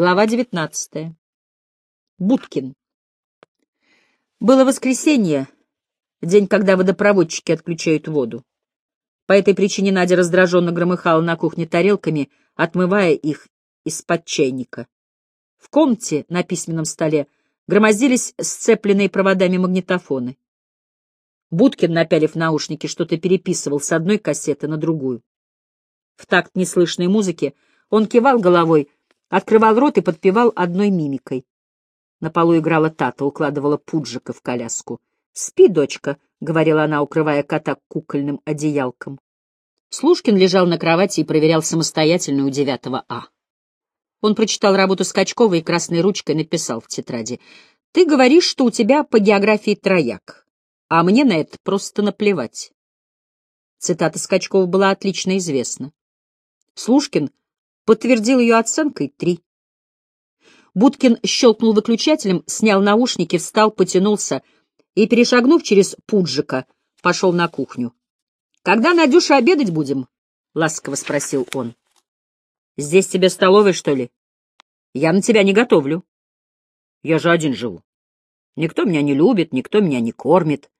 Глава 19. Будкин. Было воскресенье, день, когда водопроводчики отключают воду. По этой причине Надя раздраженно громыхала на кухне тарелками, отмывая их из-под чайника. В комнате на письменном столе громоздились сцепленные проводами магнитофоны. Будкин, напялив наушники, что-то переписывал с одной кассеты на другую. В такт неслышной музыки он кивал головой, открывал рот и подпевал одной мимикой. На полу играла Тата, укладывала Пуджика в коляску. «Спи, дочка», — говорила она, укрывая кота кукольным одеялком. Слушкин лежал на кровати и проверял самостоятельно у девятого А. Он прочитал работу Скачкова и красной ручкой написал в тетради. «Ты говоришь, что у тебя по географии трояк, а мне на это просто наплевать». Цитата Скачкова была отлично известна. Слушкин подтвердил ее оценкой три. Будкин щелкнул выключателем, снял наушники, встал, потянулся и, перешагнув через Пуджика, пошел на кухню. — Когда, Надюша, обедать будем? — ласково спросил он. — Здесь тебе столовая, что ли? Я на тебя не готовлю. Я же один живу. Никто меня не любит, никто меня не кормит.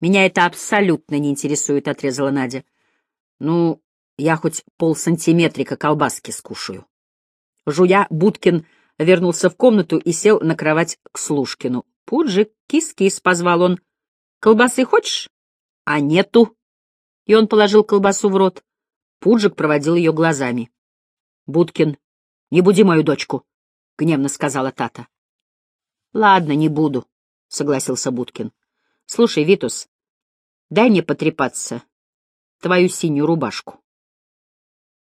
Меня это абсолютно не интересует, — отрезала Надя. — Ну, я хоть полсантиметрика колбаски скушаю. Жуя, Будкин вернулся в комнату и сел на кровать к Слушкину. — Пуджик, кис-кис, — позвал он. — Колбасы хочешь? — А нету. И он положил колбасу в рот. Пуджик проводил ее глазами. — Будкин, не буди мою дочку, — гневно сказала Тата. — Ладно, не буду, — согласился Будкин. — Слушай, Витус, дай мне потрепаться твою синюю рубашку.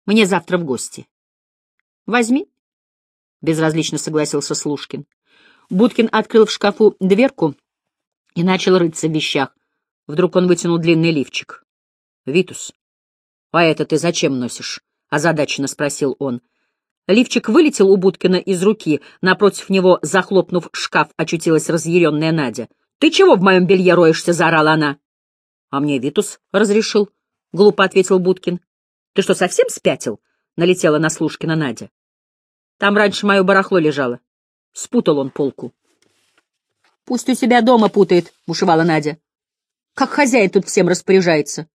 Мне завтра в гости. — Возьми, — безразлично согласился Слушкин. Будкин открыл в шкафу дверку и начал рыться в вещах. Вдруг он вытянул длинный лифчик. — Витус, а это ты зачем носишь? — озадаченно спросил он. Лифчик вылетел у Будкина из руки, напротив него, захлопнув шкаф, очутилась разъяренная Надя. — Ты чего в моем белье роешься? — заорала она. — А мне Витус разрешил, — глупо ответил Будкин. — Ты что, совсем спятил? — налетела на Слушкина Надя. — Там раньше мое барахло лежало. Спутал он полку. — Пусть у себя дома путает, — бушевала Надя. — Как хозяин тут всем распоряжается.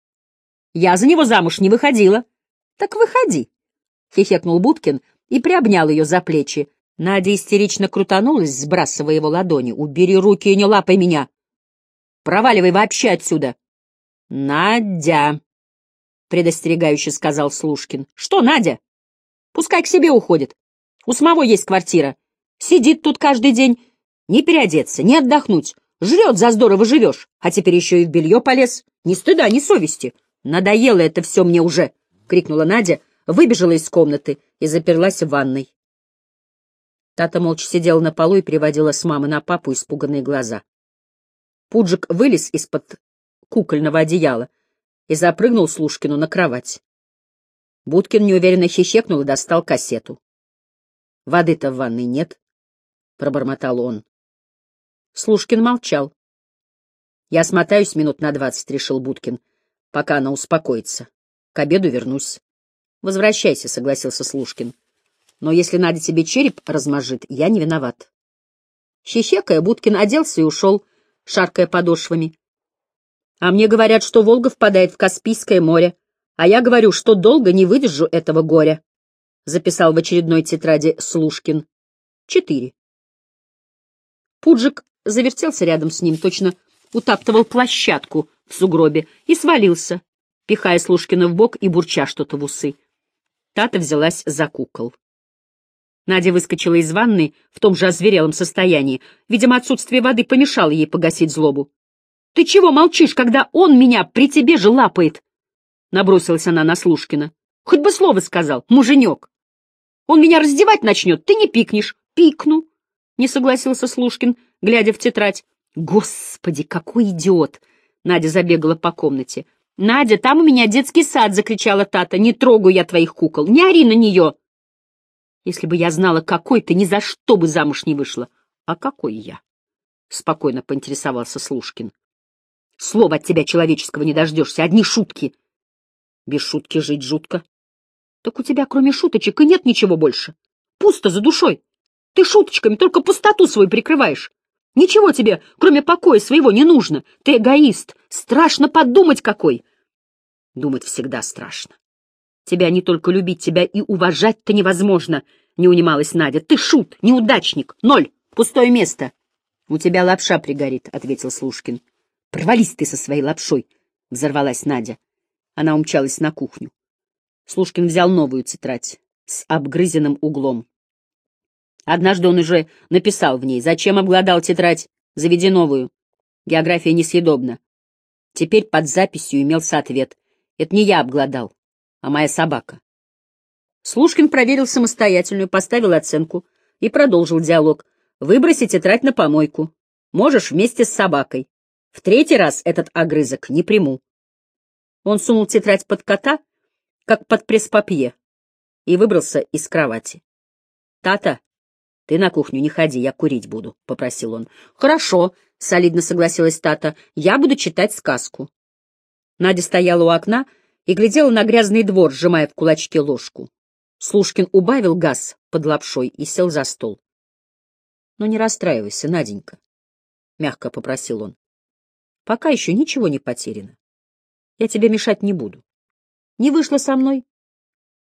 Я за него замуж не выходила. — Так выходи, — хихекнул Будкин и приобнял ее за плечи. Надя истерично крутанулась, сбрасывая его ладони. — Убери руки и не лапай меня. Проваливай вообще отсюда. — Надя, — предостерегающе сказал Слушкин. — Что, Надя? Пускай к себе уходит. У самого есть квартира. Сидит тут каждый день. Не переодеться, не отдохнуть. Жрет за здорово живешь. А теперь еще и в белье полез. Ни стыда, ни совести. Надоело это все мне уже, — крикнула Надя, выбежала из комнаты и заперлась в ванной. Тата молча сидела на полу и переводила с мамы на папу испуганные глаза. Пуджик вылез из-под кукольного одеяла и запрыгнул Слушкину на кровать. Будкин неуверенно хихекнул и достал кассету. «Воды-то в ванной нет», — пробормотал он. Слушкин молчал. «Я смотаюсь минут на двадцать», — решил Будкин, — «пока она успокоится. К обеду вернусь». «Возвращайся», — согласился Слушкин. «Но если Надя тебе череп размажет, я не виноват». Хихекая, Будкин оделся и ушел, шаркая подошвами. А мне говорят, что Волга впадает в Каспийское море, а я говорю, что долго не выдержу этого горя. Записал в очередной тетради Слушкин. Четыре. Пуджик завертелся рядом с ним, точно утаптывал площадку в сугробе и свалился, пихая Слушкина в бок и бурча что-то в усы. Тата взялась за кукол. Надя выскочила из ванны в том же озверелом состоянии. Видимо, отсутствие воды помешало ей погасить злобу. Ты чего молчишь, когда он меня при тебе же лапает? Набросилась она на Слушкина. Хоть бы слово сказал, муженек. Он меня раздевать начнет, ты не пикнешь. Пикну, не согласился Слушкин, глядя в тетрадь. Господи, какой идиот! Надя забегала по комнате. «Надя, там у меня детский сад!» — закричала Тата. «Не трогаю я твоих кукол! Не ори на нее!» «Если бы я знала, какой ты, ни за что бы замуж не вышла!» «А какой я?» — спокойно поинтересовался Слушкин. Слова от тебя человеческого не дождешься, одни шутки. Без шутки жить жутко. Так у тебя кроме шуточек и нет ничего больше. Пусто за душой. Ты шуточками только пустоту свою прикрываешь. Ничего тебе, кроме покоя своего, не нужно. Ты эгоист. Страшно подумать какой. Думать всегда страшно. Тебя не только любить, тебя и уважать-то невозможно, — не унималась Надя. Ты шут, неудачник, ноль, пустое место. У тебя лапша пригорит, — ответил Слушкин. Провались ты со своей лапшой, — взорвалась Надя. Она умчалась на кухню. Слушкин взял новую тетрадь с обгрызенным углом. Однажды он уже написал в ней «Зачем обглодал тетрадь? Заведи новую. География несъедобна». Теперь под записью имелся ответ «Это не я обглодал, а моя собака». Слушкин проверил самостоятельную, поставил оценку и продолжил диалог. «Выброси тетрадь на помойку. Можешь вместе с собакой. В третий раз этот огрызок не приму». Он сунул тетрадь под кота, как под пресс-папье, и выбрался из кровати. «Тата, ты на кухню не ходи, я курить буду», — попросил он. «Хорошо», — солидно согласилась Тата, — «я буду читать сказку». Надя стояла у окна и глядела на грязный двор, сжимая в кулачке ложку. Слушкин убавил газ под лапшой и сел за стол. — Ну не расстраивайся, Наденька, — мягко попросил он. — Пока еще ничего не потеряно. Я тебе мешать не буду. Не вышло со мной?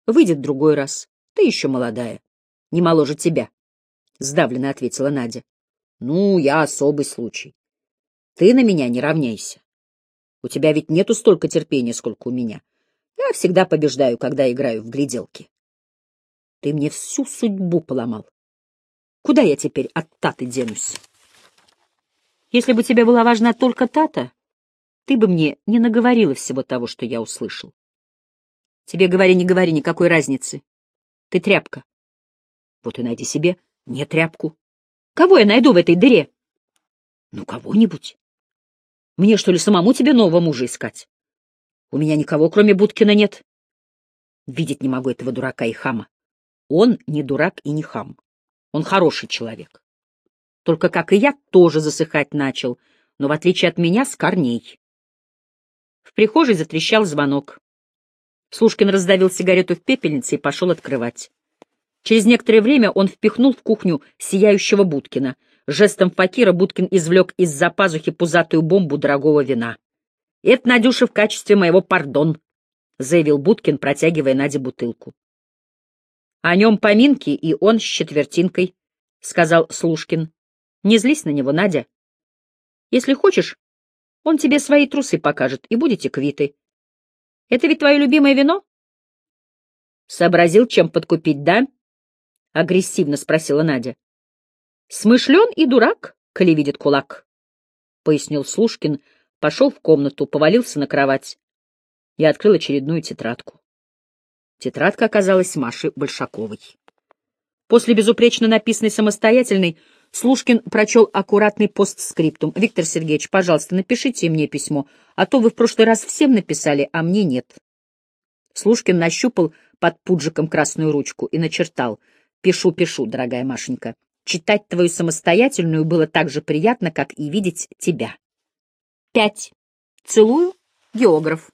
Выйдет другой раз. Ты еще молодая. Не моложе тебя. Сдавленно ответила Надя. Ну, я особый случай. Ты на меня не равняйся. У тебя ведь нету столько терпения, сколько у меня. Я всегда побеждаю, когда играю в гляделки. Ты мне всю судьбу поломал. Куда я теперь от Таты денусь? Если бы тебе была важна только Тата, ты бы мне не наговорила всего того, что я услышал. Тебе говори, не говори, никакой разницы. Ты тряпка. Вот и найди себе не тряпку. Кого я найду в этой дыре? Ну, кого-нибудь. Мне, что ли, самому тебе нового мужа искать? У меня никого, кроме Будкина, нет. Видеть не могу этого дурака и хама. Он не дурак и не хам. Он хороший человек. Только, как и я, тоже засыхать начал, но, в отличие от меня, с корней. В прихожей затрещал звонок. Слушкин раздавил сигарету в пепельнице и пошел открывать. Через некоторое время он впихнул в кухню сияющего Будкина. Жестом факира Будкин извлек из-за пазухи пузатую бомбу дорогого вина. — Это, Надюша, в качестве моего пардон, — заявил Будкин, протягивая Наде бутылку. — О нем поминки, и он с четвертинкой, — сказал Слушкин. — Не злись на него, Надя. Если хочешь, он тебе свои трусы покажет, и будете квиты. Это ведь твое любимое вино? Сообразил, чем подкупить, да? — агрессивно спросила Надя. Смышлен и дурак, коли видит кулак, — пояснил Слушкин, пошел в комнату, повалился на кровать и открыл очередную тетрадку. Тетрадка оказалась Маши Большаковой. После безупречно написанной самостоятельной Слушкин прочел аккуратный постскриптум. «Виктор Сергеевич, пожалуйста, напишите мне письмо, а то вы в прошлый раз всем написали, а мне нет». Слушкин нащупал под пуджиком красную ручку и начертал. «Пишу, пишу, дорогая Машенька. Читать твою самостоятельную было так же приятно, как и видеть тебя». Пять. Целую, географ.